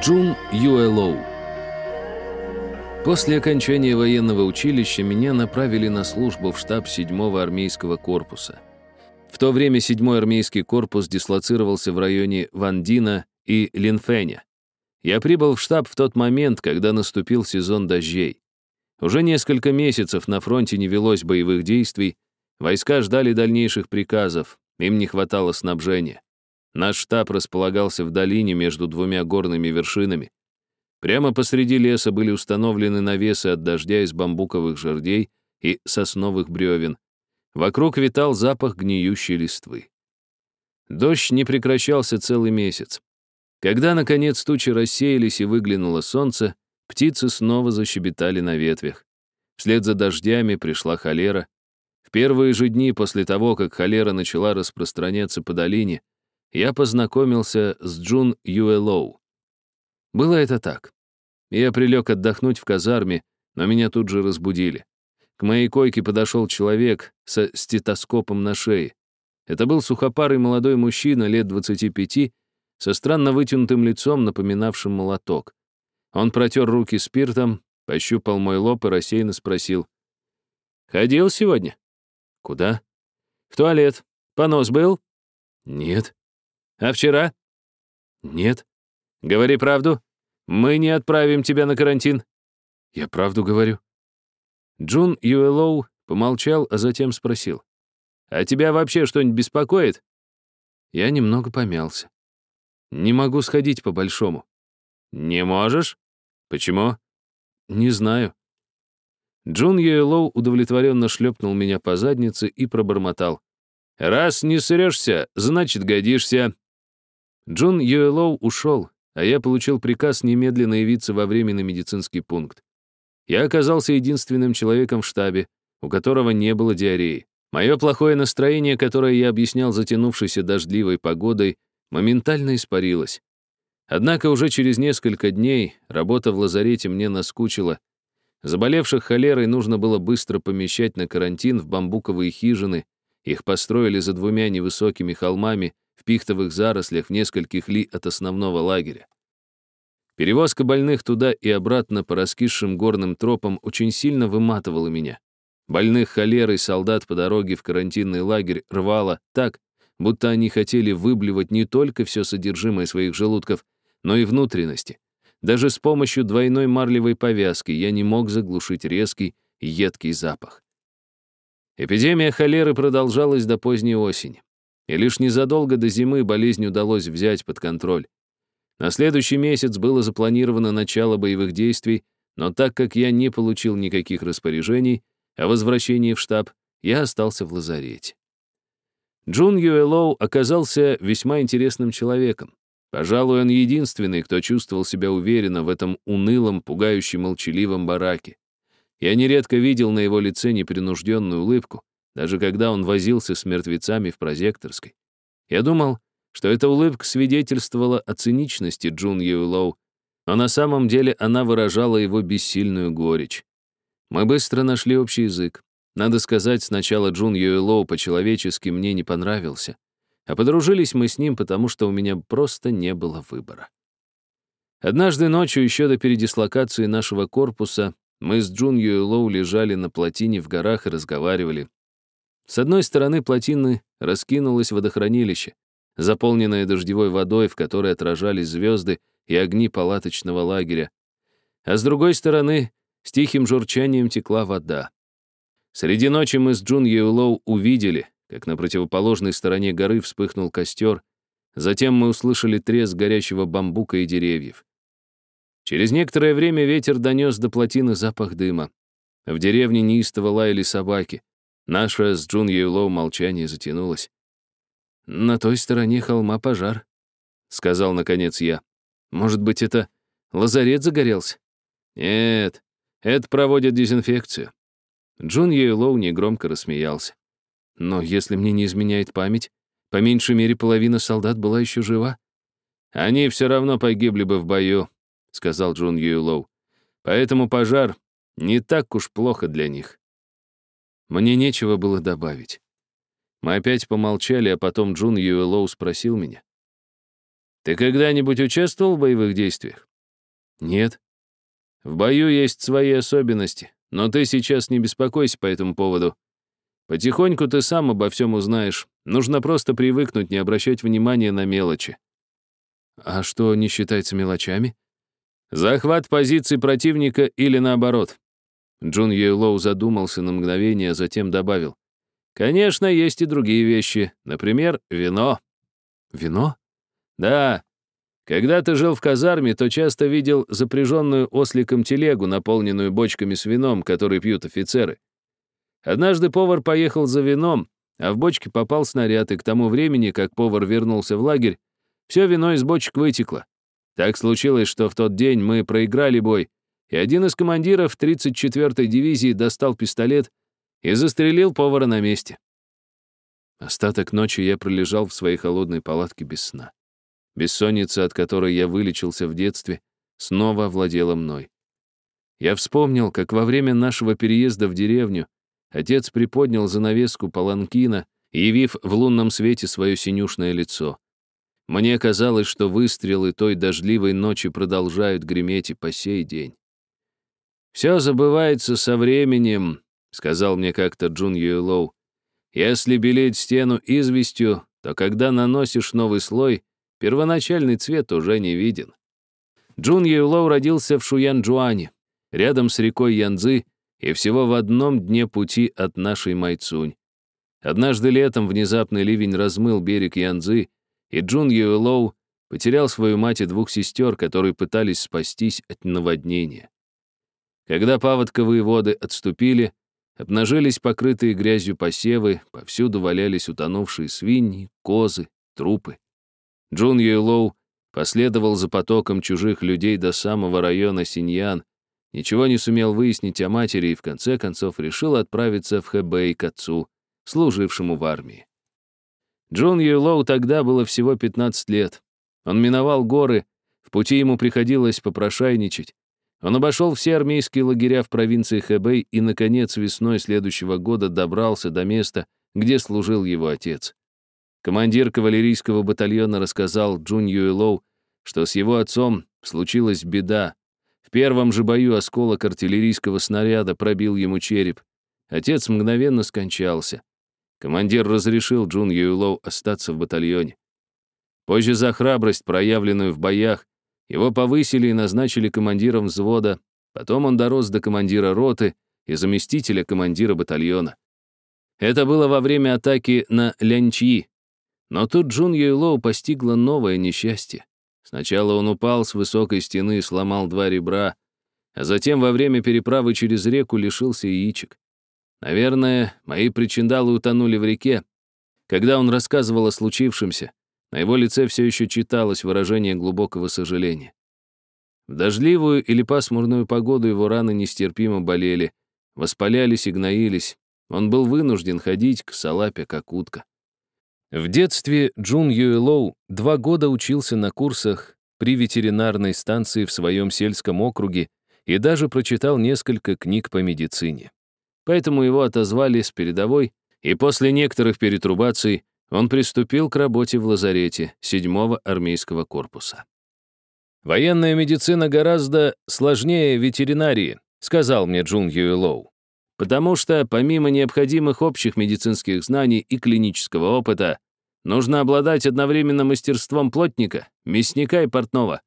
Джун Юэлоу После окончания военного училища меня направили на службу в штаб 7-го армейского корпуса. В то время 7-й армейский корпус дислоцировался в районе Вандина и Линфеня. Я прибыл в штаб в тот момент, когда наступил сезон дождей. Уже несколько месяцев на фронте не велось боевых действий, войска ждали дальнейших приказов, им не хватало снабжения. Наш штаб располагался в долине между двумя горными вершинами. Прямо посреди леса были установлены навесы от дождя из бамбуковых жердей и сосновых бревен. Вокруг витал запах гниющей листвы. Дождь не прекращался целый месяц. Когда, наконец, тучи рассеялись и выглянуло солнце, птицы снова защебетали на ветвях. Вслед за дождями пришла холера. В первые же дни после того, как холера начала распространяться по долине, я познакомился с Джун Юэлоу. Было это так. Я прилег отдохнуть в казарме, но меня тут же разбудили. К моей койке подошел человек со стетоскопом на шее. Это был сухопарый молодой мужчина лет 25 со странно вытянутым лицом, напоминавшим молоток. Он протер руки спиртом, пощупал мой лоб и рассеянно спросил. «Ходил сегодня?» «Куда?» «В туалет. Понос был?» «Нет». А вчера? Нет. Говори правду. Мы не отправим тебя на карантин. Я правду говорю. Джун Юэлоу помолчал, а затем спросил. А тебя вообще что-нибудь беспокоит? Я немного помялся. Не могу сходить по-большому. Не можешь? Почему? Не знаю. Джун Юэлоу удовлетворенно шлепнул меня по заднице и пробормотал. «Раз не срешься, значит, годишься. Джон Юэлоу ушел, а я получил приказ немедленно явиться во временный медицинский пункт. Я оказался единственным человеком в штабе, у которого не было диареи. Мое плохое настроение, которое я объяснял затянувшейся дождливой погодой, моментально испарилось. Однако уже через несколько дней работа в лазарете мне наскучила. Заболевших холерой нужно было быстро помещать на карантин в бамбуковые хижины. Их построили за двумя невысокими холмами, пихтовых зарослях в нескольких ли от основного лагеря. Перевозка больных туда и обратно по раскисшим горным тропам очень сильно выматывала меня. Больных холерой солдат по дороге в карантинный лагерь рвало так, будто они хотели выблевать не только все содержимое своих желудков, но и внутренности. Даже с помощью двойной марлевой повязки я не мог заглушить резкий, едкий запах. Эпидемия холеры продолжалась до поздней осени и лишь незадолго до зимы болезнь удалось взять под контроль. На следующий месяц было запланировано начало боевых действий, но так как я не получил никаких распоряжений о возвращении в штаб, я остался в лазарете. Джун Юэлоу оказался весьма интересным человеком. Пожалуй, он единственный, кто чувствовал себя уверенно в этом унылом, пугающем молчаливом бараке. Я нередко видел на его лице непринужденную улыбку, даже когда он возился с мертвецами в прозекторской. Я думал, что эта улыбка свидетельствовала о циничности Джун Юэлоу, но на самом деле она выражала его бессильную горечь. Мы быстро нашли общий язык. Надо сказать, сначала Джун Юэлоу по-человечески мне не понравился, а подружились мы с ним, потому что у меня просто не было выбора. Однажды ночью, еще до передислокации нашего корпуса, мы с Джун Юэлоу лежали на плотине в горах и разговаривали. С одной стороны плотины раскинулось водохранилище, заполненное дождевой водой, в которой отражались звезды и огни палаточного лагеря, а с другой стороны с тихим журчанием текла вода. Среди ночи мы с Джун Юлоу увидели, как на противоположной стороне горы вспыхнул костер, затем мы услышали треск горящего бамбука и деревьев. Через некоторое время ветер донес до плотины запах дыма. В деревне неистово лаяли собаки. Наше с Джун Юлоу молчание затянулось. «На той стороне холма пожар», — сказал наконец я. «Может быть, это лазарет загорелся?» «Нет, это проводят дезинфекцию». Джун Юлоу негромко рассмеялся. «Но если мне не изменяет память, по меньшей мере половина солдат была еще жива». «Они все равно погибли бы в бою», — сказал Джун Юлоу. «Поэтому пожар не так уж плохо для них». Мне нечего было добавить. Мы опять помолчали, а потом Джун Юэлоу спросил меня. «Ты когда-нибудь участвовал в боевых действиях? Нет. В бою есть свои особенности, но ты сейчас не беспокойся по этому поводу. Потихоньку ты сам обо всем узнаешь. Нужно просто привыкнуть, не обращать внимания на мелочи. А что не считается мелочами? Захват позиции противника или наоборот. Джун Юэлоу задумался на мгновение, а затем добавил. Конечно, есть и другие вещи. Например, вино. Вино? Да. Когда ты жил в казарме, то часто видел запряженную осликом телегу, наполненную бочками с вином, которые пьют офицеры. Однажды повар поехал за вином, а в бочке попал снаряд, и к тому времени, как повар вернулся в лагерь, все вино из бочек вытекло. Так случилось, что в тот день мы проиграли бой, и один из командиров 34-й дивизии достал пистолет и застрелил повара на месте. Остаток ночи я пролежал в своей холодной палатке без сна. Бессонница, от которой я вылечился в детстве, снова овладела мной. Я вспомнил, как во время нашего переезда в деревню отец приподнял занавеску паланкина, явив в лунном свете свое синюшное лицо. Мне казалось, что выстрелы той дождливой ночи продолжают греметь и по сей день. «Все забывается со временем», — сказал мне как-то Джун Юэлоу. «Если белеть стену известью, то когда наносишь новый слой, первоначальный цвет уже не виден». Джун Юэлоу родился в Шуянджуане, рядом с рекой Янцзы и всего в одном дне пути от нашей Майцунь. Однажды летом внезапный ливень размыл берег Янцзы, и Джун Юэлоу потерял свою мать и двух сестер, которые пытались спастись от наводнения. Когда паводковые воды отступили, обнажились покрытые грязью посевы, повсюду валялись утонувшие свиньи, козы, трупы. Джун Юэлоу последовал за потоком чужих людей до самого района Синьян, ничего не сумел выяснить о матери и в конце концов решил отправиться в Хэбэй к отцу, служившему в армии. Джон Юлоу тогда было всего 15 лет. Он миновал горы, в пути ему приходилось попрошайничать. Он обошел все армейские лагеря в провинции Хэбэй и, наконец, весной следующего года добрался до места, где служил его отец. Командир кавалерийского батальона рассказал Джун Юэлоу, что с его отцом случилась беда. В первом же бою осколок артиллерийского снаряда пробил ему череп. Отец мгновенно скончался. Командир разрешил Джун Юйлоу остаться в батальоне. Позже за храбрость, проявленную в боях, его повысили и назначили командиром взвода, потом он дорос до командира роты и заместителя командира батальона. Это было во время атаки на Лянчи. Но тут Джун Юйлоу постигло новое несчастье. Сначала он упал с высокой стены и сломал два ребра, а затем во время переправы через реку лишился яичек. Наверное, мои причиндалы утонули в реке. Когда он рассказывал о случившемся, на его лице все еще читалось выражение глубокого сожаления. В дождливую или пасмурную погоду его раны нестерпимо болели, воспалялись и гноились. Он был вынужден ходить к салапе, как утка. В детстве Джун Юэлоу два года учился на курсах при ветеринарной станции в своем сельском округе и даже прочитал несколько книг по медицине поэтому его отозвали с передовой, и после некоторых перетрубаций он приступил к работе в лазарете 7-го армейского корпуса. «Военная медицина гораздо сложнее ветеринарии», сказал мне Джун Юэлоу. «Потому что, помимо необходимых общих медицинских знаний и клинического опыта, нужно обладать одновременно мастерством плотника, мясника и портного.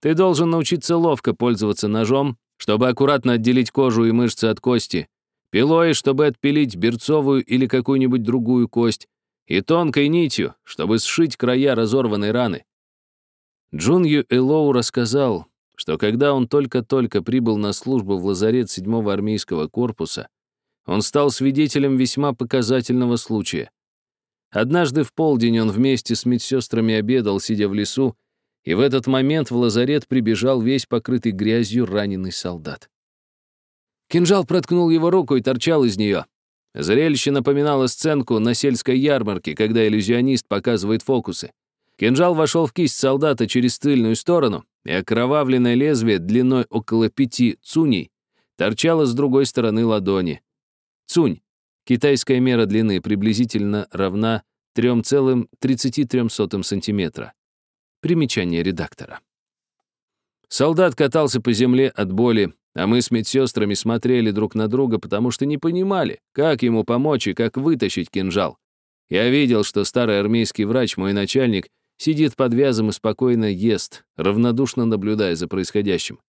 Ты должен научиться ловко пользоваться ножом, чтобы аккуратно отделить кожу и мышцы от кости, пилой, чтобы отпилить берцовую или какую-нибудь другую кость, и тонкой нитью, чтобы сшить края разорванной раны. Джунью Элоу рассказал, что когда он только-только прибыл на службу в лазарет 7-го армейского корпуса, он стал свидетелем весьма показательного случая. Однажды в полдень он вместе с медсестрами обедал, сидя в лесу, и в этот момент в лазарет прибежал весь покрытый грязью раненый солдат. Кинжал проткнул его руку и торчал из нее. Зрелище напоминало сценку на сельской ярмарке, когда иллюзионист показывает фокусы. Кинжал вошел в кисть солдата через тыльную сторону, и окровавленное лезвие длиной около пяти цуней торчало с другой стороны ладони. Цунь — китайская мера длины, приблизительно равна 3,33 см. Примечание редактора. Солдат катался по земле от боли, а мы с медсестрами смотрели друг на друга, потому что не понимали, как ему помочь и как вытащить кинжал. Я видел, что старый армейский врач, мой начальник, сидит под вязом и спокойно ест, равнодушно наблюдая за происходящим.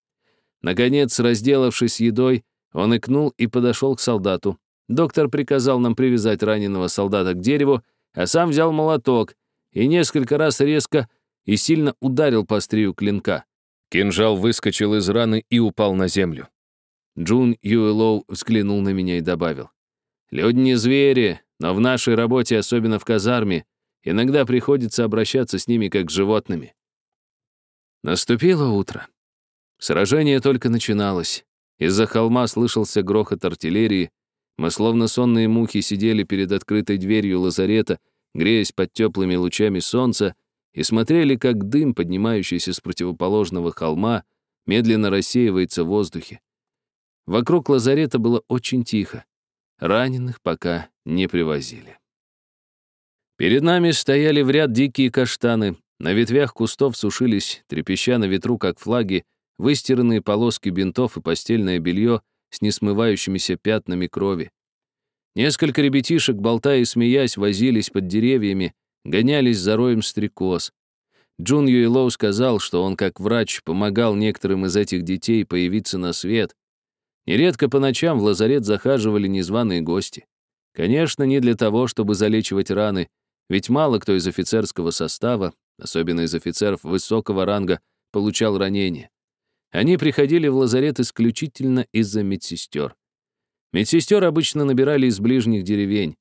Наконец, разделавшись едой, он икнул и подошел к солдату. Доктор приказал нам привязать раненого солдата к дереву, а сам взял молоток и несколько раз резко и сильно ударил по острию клинка. Кинжал выскочил из раны и упал на землю. Джун Юэлоу взглянул на меня и добавил. «Люди не звери, но в нашей работе, особенно в казарме, иногда приходится обращаться с ними как с животными». Наступило утро. Сражение только начиналось. Из-за холма слышался грохот артиллерии. Мы, словно сонные мухи, сидели перед открытой дверью лазарета, греясь под теплыми лучами солнца, и смотрели, как дым, поднимающийся с противоположного холма, медленно рассеивается в воздухе. Вокруг лазарета было очень тихо. Раненых пока не привозили. Перед нами стояли в ряд дикие каштаны. На ветвях кустов сушились, трепеща на ветру, как флаги, выстиранные полоски бинтов и постельное белье с несмывающимися пятнами крови. Несколько ребятишек, болтая и смеясь, возились под деревьями, гонялись за роем стрекоз. Джун Юэлоу сказал, что он, как врач, помогал некоторым из этих детей появиться на свет. Нередко по ночам в лазарет захаживали незваные гости. Конечно, не для того, чтобы залечивать раны, ведь мало кто из офицерского состава, особенно из офицеров высокого ранга, получал ранения. Они приходили в лазарет исключительно из-за медсестер. Медсестер обычно набирали из ближних деревень.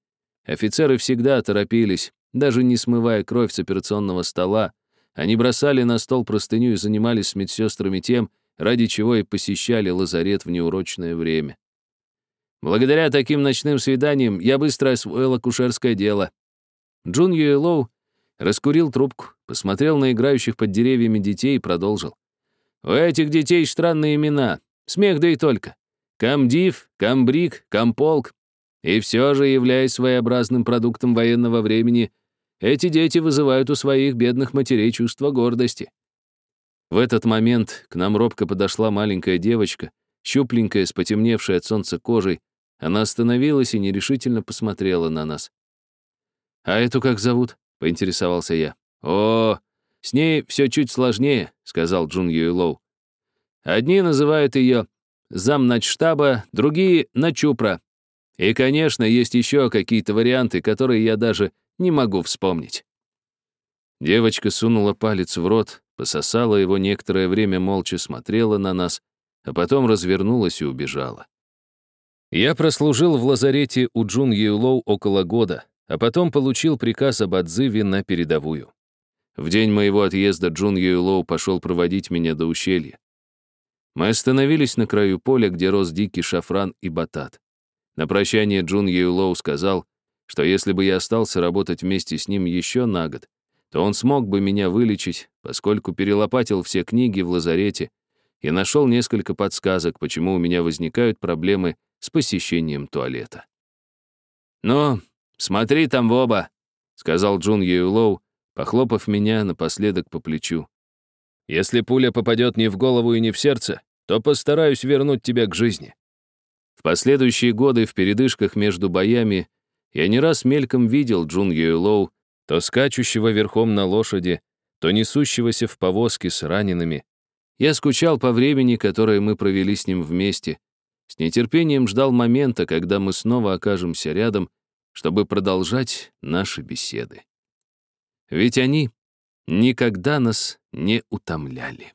Офицеры всегда торопились, даже не смывая кровь с операционного стола, они бросали на стол простыню и занимались с медсестрами тем, ради чего и посещали лазарет в неурочное время. Благодаря таким ночным свиданиям я быстро освоил акушерское дело. Джун Юэлоу раскурил трубку, посмотрел на играющих под деревьями детей и продолжил. «У этих детей странные имена. Смех да и только. Камдив, Камбрик, Камполк. И все же, являясь своеобразным продуктом военного времени, эти дети вызывают у своих бедных матерей чувство гордости. В этот момент к нам робко подошла маленькая девочка, щупленькая, с потемневшей от солнца кожей. Она остановилась и нерешительно посмотрела на нас. «А эту как зовут?» — поинтересовался я. «О, с ней все чуть сложнее», — сказал Джун Юэлоу. «Одни называют ее замначштаба, другие — начупра. И, конечно, есть еще какие-то варианты, которые я даже не могу вспомнить. Девочка сунула палец в рот, пососала его некоторое время, молча смотрела на нас, а потом развернулась и убежала. Я прослужил в лазарете у Джун Юлоу около года, а потом получил приказ об отзыве на передовую. В день моего отъезда Джун Юлоу пошел проводить меня до ущелья. Мы остановились на краю поля, где рос дикий шафран и батат. На прощание Джун Юлоу сказал, что если бы я остался работать вместе с ним еще на год, то он смог бы меня вылечить, поскольку перелопатил все книги в лазарете и нашел несколько подсказок, почему у меня возникают проблемы с посещением туалета. «Ну, смотри там в оба», — сказал Джун Юлоу, похлопав меня напоследок по плечу. «Если пуля попадет не в голову и не в сердце, то постараюсь вернуть тебя к жизни». В последующие годы в передышках между боями я не раз мельком видел Джун Юэлоу, то скачущего верхом на лошади, то несущегося в повозке с ранеными. Я скучал по времени, которое мы провели с ним вместе. С нетерпением ждал момента, когда мы снова окажемся рядом, чтобы продолжать наши беседы. Ведь они никогда нас не утомляли.